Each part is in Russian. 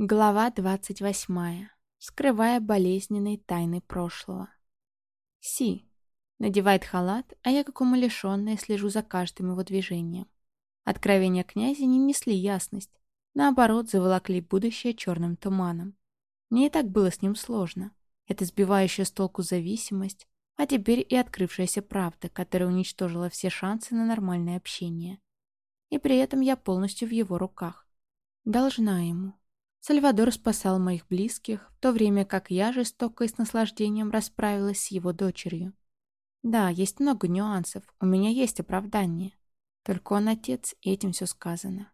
Глава двадцать восьмая. Скрывая болезненные тайны прошлого. Си. Надевает халат, а я, как умалишенная, слежу за каждым его движением. Откровения князя не несли ясность. Наоборот, заволокли будущее черным туманом. Мне и так было с ним сложно. Это сбивающая с толку зависимость, а теперь и открывшаяся правда, которая уничтожила все шансы на нормальное общение. И при этом я полностью в его руках. Должна ему. Сальвадор спасал моих близких, в то время как я жестоко и с наслаждением расправилась с его дочерью. Да, есть много нюансов, у меня есть оправдание. Только он отец, и этим все сказано.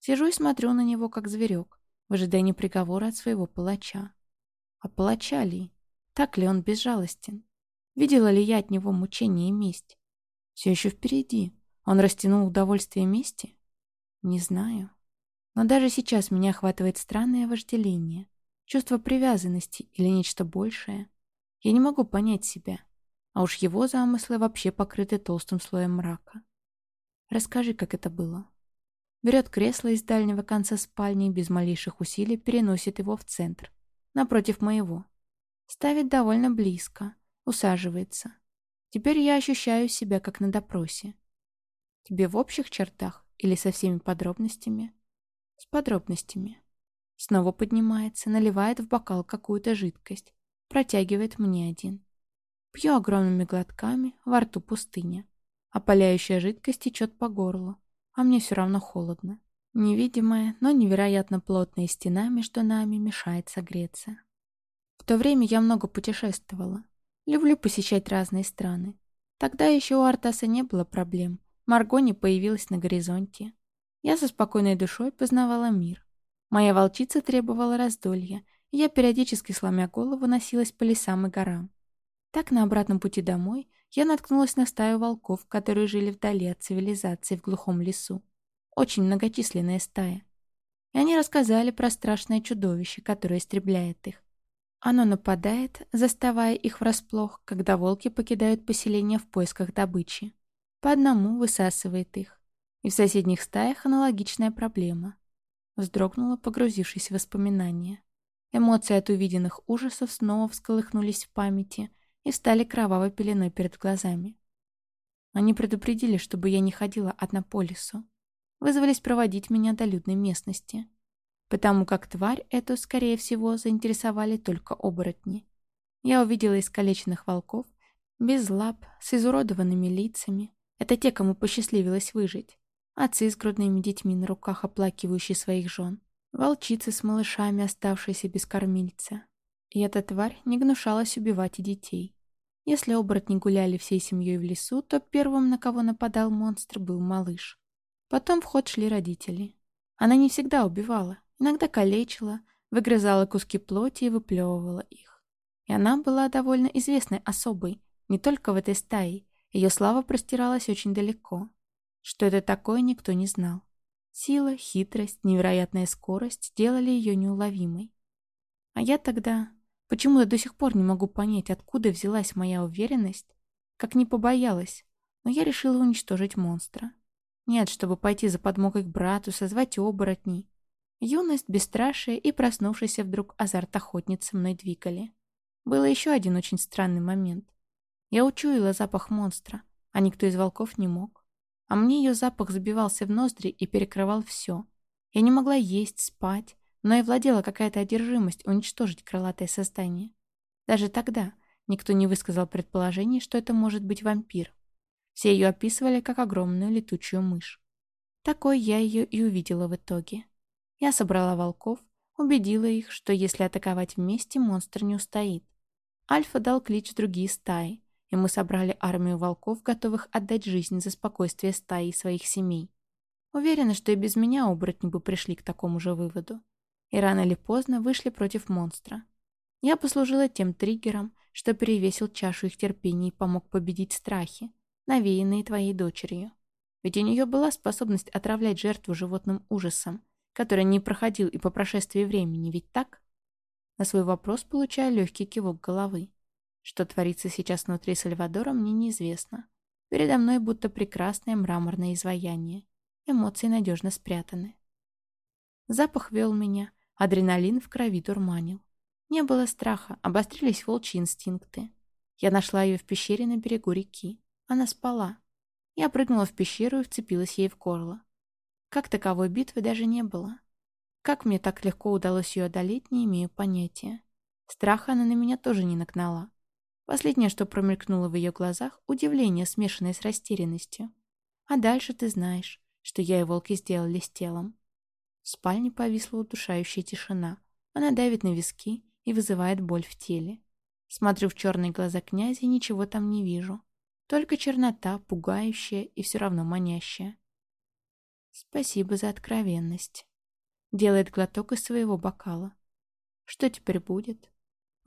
Сижу и смотрю на него, как зверек, в ожидании приговора от своего палача. А палача ли? Так ли он безжалостен? Видела ли я от него мучение и месть? Все еще впереди. Он растянул удовольствие мести? Не знаю. Но даже сейчас меня охватывает странное вожделение, чувство привязанности или нечто большее. Я не могу понять себя, а уж его замыслы вообще покрыты толстым слоем мрака. Расскажи, как это было. Берет кресло из дальнего конца спальни и без малейших усилий переносит его в центр, напротив моего. Ставит довольно близко, усаживается. Теперь я ощущаю себя как на допросе. Тебе в общих чертах или со всеми подробностями? С подробностями. Снова поднимается, наливает в бокал какую-то жидкость. Протягивает мне один. Пью огромными глотками, во рту пустыня. Опаляющая жидкость течет по горлу, а мне все равно холодно. Невидимая, но невероятно плотная стена между нами мешает согреться. В то время я много путешествовала. Люблю посещать разные страны. Тогда еще у Артаса не было проблем. Марго не появилась на горизонте. Я со спокойной душой познавала мир. Моя волчица требовала раздолья, и я периодически, сломя голову, носилась по лесам и горам. Так, на обратном пути домой, я наткнулась на стаю волков, которые жили вдали от цивилизации в глухом лесу. Очень многочисленная стая. И они рассказали про страшное чудовище, которое истребляет их. Оно нападает, заставая их врасплох, когда волки покидают поселение в поисках добычи. По одному высасывает их. И в соседних стаях аналогичная проблема. Вздрогнула, погрузившись в воспоминания. Эмоции от увиденных ужасов снова всколыхнулись в памяти и стали кровавой пеленой перед глазами. Они предупредили, чтобы я не ходила одна по лесу. Вызвались проводить меня до людной местности. Потому как тварь эту, скорее всего, заинтересовали только оборотни. Я увидела искалеченных волков, без лап, с изуродованными лицами. Это те, кому посчастливилось выжить отцы с грудными детьми на руках, оплакивающие своих жен, волчицы с малышами, оставшиеся без кормильца. И эта тварь не гнушалась убивать и детей. Если оборотни гуляли всей семьей в лесу, то первым, на кого нападал монстр, был малыш. Потом в ход шли родители. Она не всегда убивала, иногда калечила, выгрызала куски плоти и выплевывала их. И она была довольно известной особой, не только в этой стае, ее слава простиралась очень далеко. Что это такое, никто не знал. Сила, хитрость, невероятная скорость делали ее неуловимой. А я тогда... Почему я до сих пор не могу понять, откуда взялась моя уверенность? Как не побоялась, но я решила уничтожить монстра. Нет, чтобы пойти за подмогой к брату, созвать оборотней. Юность, бесстрашие и проснувшийся вдруг азарт охотницы мной двигали. Был еще один очень странный момент. Я учуяла запах монстра, а никто из волков не мог. А мне ее запах забивался в ноздри и перекрывал все. Я не могла есть, спать, но и владела какая-то одержимость уничтожить крылатое создание. Даже тогда никто не высказал предположений, что это может быть вампир. Все ее описывали как огромную летучую мышь. Такой я ее и увидела в итоге. Я собрала волков, убедила их, что если атаковать вместе, монстр не устоит. Альфа дал клич другие стаи, и мы собрали армию волков, готовых отдать жизнь за спокойствие стаи и своих семей. Уверена, что и без меня оборотни бы пришли к такому же выводу. И рано или поздно вышли против монстра. Я послужила тем триггером, что перевесил чашу их терпения и помог победить страхи, навеянные твоей дочерью. Ведь у нее была способность отравлять жертву животным ужасом, который не проходил и по прошествии времени, ведь так? На свой вопрос получаю легкий кивок головы. Что творится сейчас внутри Сальвадора, мне неизвестно. Передо мной будто прекрасное мраморное изваяние. Эмоции надежно спрятаны. Запах вел меня, Адреналин в крови дурманил. Не было страха, обострились волчьи инстинкты. Я нашла ее в пещере на берегу реки. Она спала. Я прыгнула в пещеру и вцепилась ей в горло. Как таковой битвы даже не было. Как мне так легко удалось ее одолеть, не имею понятия. Страха она на меня тоже не нагнала. Последнее, что промелькнуло в ее глазах, удивление, смешанное с растерянностью. А дальше ты знаешь, что я и волки сделали с телом. В спальне повисла удушающая тишина. Она давит на виски и вызывает боль в теле. Смотрю в черные глаза князя и ничего там не вижу. Только чернота, пугающая и все равно манящая. Спасибо за откровенность. Делает глоток из своего бокала. Что теперь будет?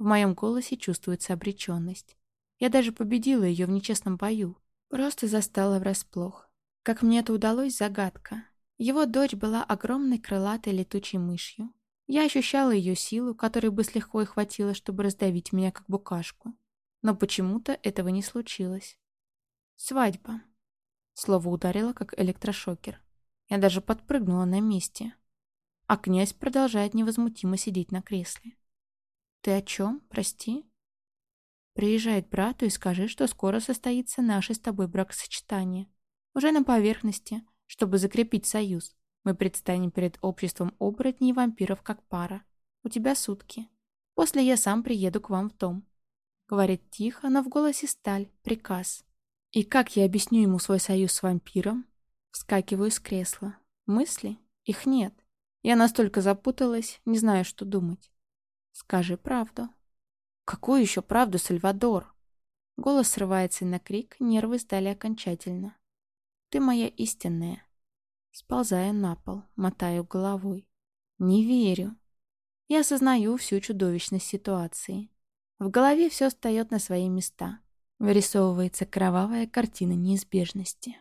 В моем голосе чувствуется обреченность. Я даже победила ее в нечестном бою. Просто застала врасплох. Как мне это удалось, загадка. Его дочь была огромной крылатой летучей мышью. Я ощущала ее силу, которой бы с легкой хватило, чтобы раздавить меня как букашку. Но почему-то этого не случилось. Свадьба. Слово ударило, как электрошокер. Я даже подпрыгнула на месте. А князь продолжает невозмутимо сидеть на кресле. «Ты о чем? Прости?» «Приезжай к брату и скажи, что скоро состоится наше с тобой бракосочетание. Уже на поверхности, чтобы закрепить союз. Мы предстанем перед обществом оборотней и вампиров как пара. У тебя сутки. После я сам приеду к вам в дом». Говорит тихо, но в голосе сталь, приказ. И как я объясню ему свой союз с вампиром? Вскакиваю с кресла. Мысли? Их нет. Я настолько запуталась, не знаю, что думать. Скажи правду. Какую еще правду, Сальвадор? Голос срывается на крик, нервы сдали окончательно. Ты моя истинная. Сползаю на пол, мотаю головой. Не верю. Я осознаю всю чудовищность ситуации. В голове все встает на свои места. Вырисовывается кровавая картина неизбежности.